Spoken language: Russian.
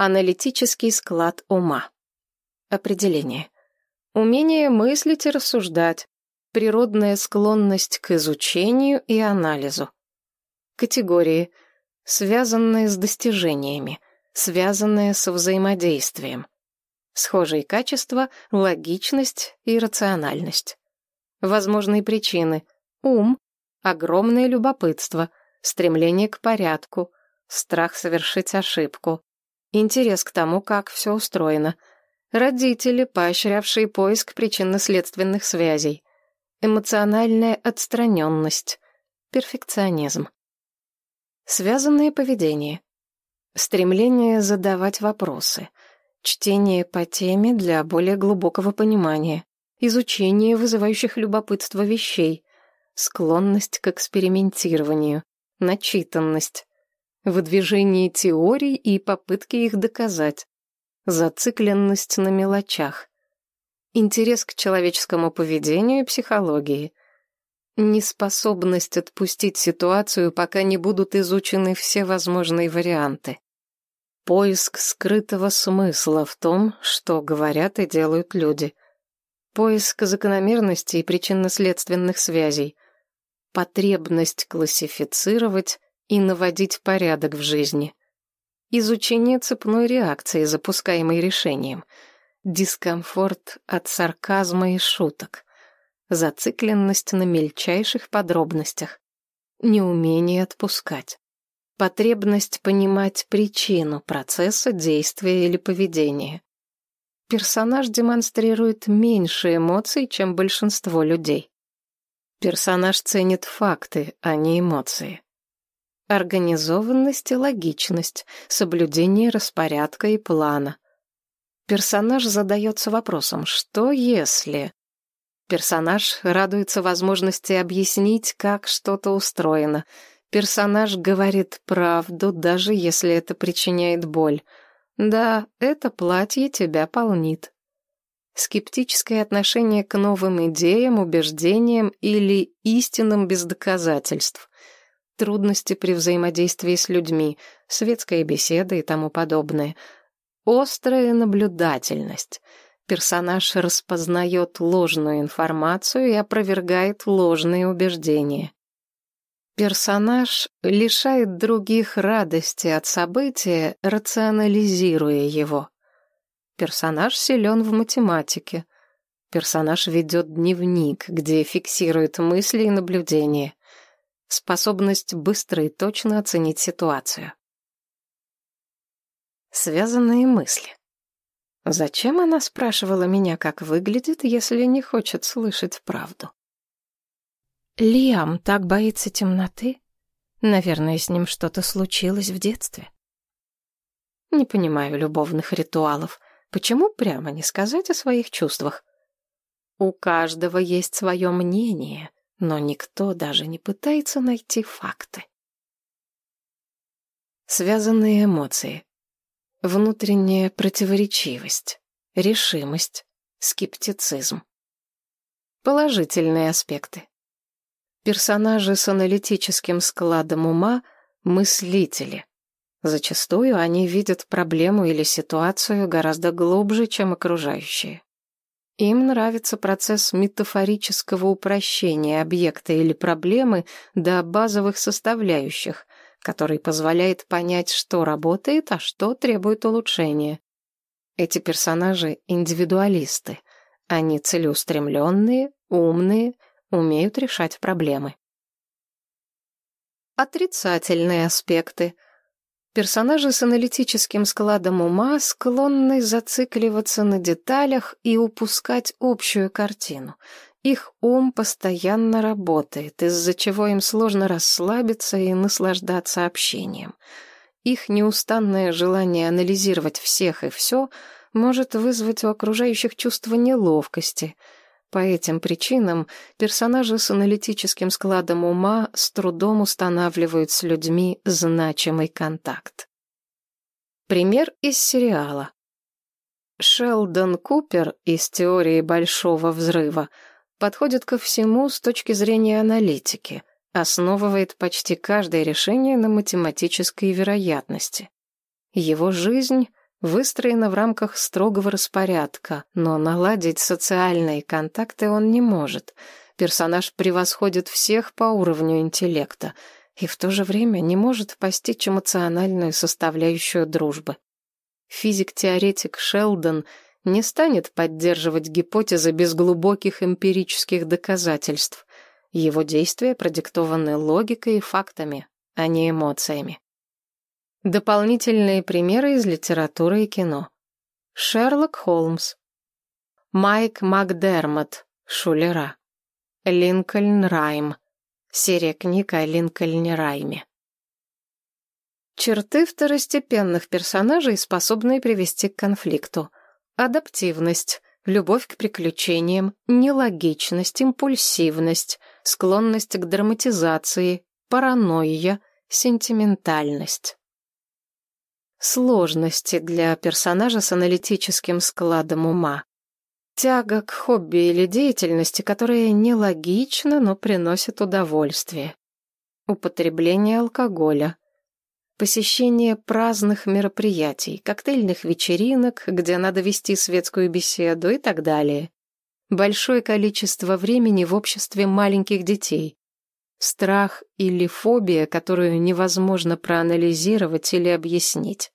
Аналитический склад ума. Определение. Умение мыслить и рассуждать. Природная склонность к изучению и анализу. Категории. Связанные с достижениями. Связанные со взаимодействием. Схожие качества – логичность и рациональность. Возможные причины – ум, огромное любопытство, стремление к порядку, страх совершить ошибку, интерес к тому, как все устроено, родители, поощрявшие поиск причинно-следственных связей, эмоциональная отстраненность, перфекционизм. Связанное поведение. Стремление задавать вопросы. Чтение по теме для более глубокого понимания. Изучение вызывающих любопытство вещей. Склонность к экспериментированию. Начитанность выдвижение теорий и попытки их доказать, зацикленность на мелочах, интерес к человеческому поведению и психологии, неспособность отпустить ситуацию, пока не будут изучены все возможные варианты, поиск скрытого смысла в том, что говорят и делают люди, поиск закономерностей и причинно-следственных связей, потребность классифицировать и наводить порядок в жизни. Изучение цепной реакции, запускаемой решением. Дискомфорт от сарказма и шуток. Зацикленность на мельчайших подробностях. Неумение отпускать. Потребность понимать причину процесса, действия или поведения. Персонаж демонстрирует меньше эмоций, чем большинство людей. Персонаж ценит факты, а не эмоции. Организованность и логичность, соблюдение распорядка и плана. Персонаж задается вопросом «что если?». Персонаж радуется возможности объяснить, как что-то устроено. Персонаж говорит правду, даже если это причиняет боль. Да, это платье тебя полнит. Скептическое отношение к новым идеям, убеждениям или истинам без доказательств трудности при взаимодействии с людьми, светская беседа и тому подобное. Острая наблюдательность. Персонаж распознает ложную информацию и опровергает ложные убеждения. Персонаж лишает других радости от события, рационализируя его. Персонаж силен в математике. Персонаж ведет дневник, где фиксирует мысли и наблюдения способность быстро и точно оценить ситуацию. Связанные мысли. Зачем она спрашивала меня, как выглядит, если не хочет слышать правду? Лиам так боится темноты? Наверное, с ним что-то случилось в детстве. Не понимаю любовных ритуалов. Почему прямо не сказать о своих чувствах? У каждого есть свое мнение, но никто даже не пытается найти факты. Связанные эмоции. Внутренняя противоречивость, решимость, скептицизм. Положительные аспекты. Персонажи с аналитическим складом ума – мыслители. Зачастую они видят проблему или ситуацию гораздо глубже, чем окружающие. Им нравится процесс метафорического упрощения объекта или проблемы до базовых составляющих, который позволяет понять, что работает, а что требует улучшения. Эти персонажи — индивидуалисты. Они целеустремленные, умные, умеют решать проблемы. Отрицательные аспекты — Персонажи с аналитическим складом ума склонны зацикливаться на деталях и упускать общую картину. Их ум постоянно работает, из-за чего им сложно расслабиться и наслаждаться общением. Их неустанное желание анализировать всех и все может вызвать у окружающих чувство неловкости – по этим причинам персонажи с аналитическим складом ума с трудом устанавливают с людьми значимый контакт. Пример из сериала. Шелдон Купер из теории Большого Взрыва подходит ко всему с точки зрения аналитики, основывает почти каждое решение на математической вероятности. Его жизнь выстроена в рамках строгого распорядка, но наладить социальные контакты он не может. Персонаж превосходит всех по уровню интеллекта и в то же время не может постичь эмоциональную составляющую дружбы. Физик-теоретик Шелдон не станет поддерживать гипотезы без глубоких эмпирических доказательств. Его действия продиктованы логикой и фактами, а не эмоциями. Дополнительные примеры из литературы и кино. Шерлок Холмс. Майк Макдермот, Шулера. Линкольн Райм. Серия книг о Линкольне Райме. Черты второстепенных персонажей, способные привести к конфликту. Адаптивность, любовь к приключениям, нелогичность, импульсивность, склонность к драматизации, паранойя, сентиментальность. Сложности для персонажа с аналитическим складом ума. Тяга к хобби или деятельности, которая нелогична, но приносит удовольствие. Употребление алкоголя. Посещение праздных мероприятий, коктейльных вечеринок, где надо вести светскую беседу и так далее. Большое количество времени в обществе маленьких детей. Страх или фобия, которую невозможно проанализировать или объяснить.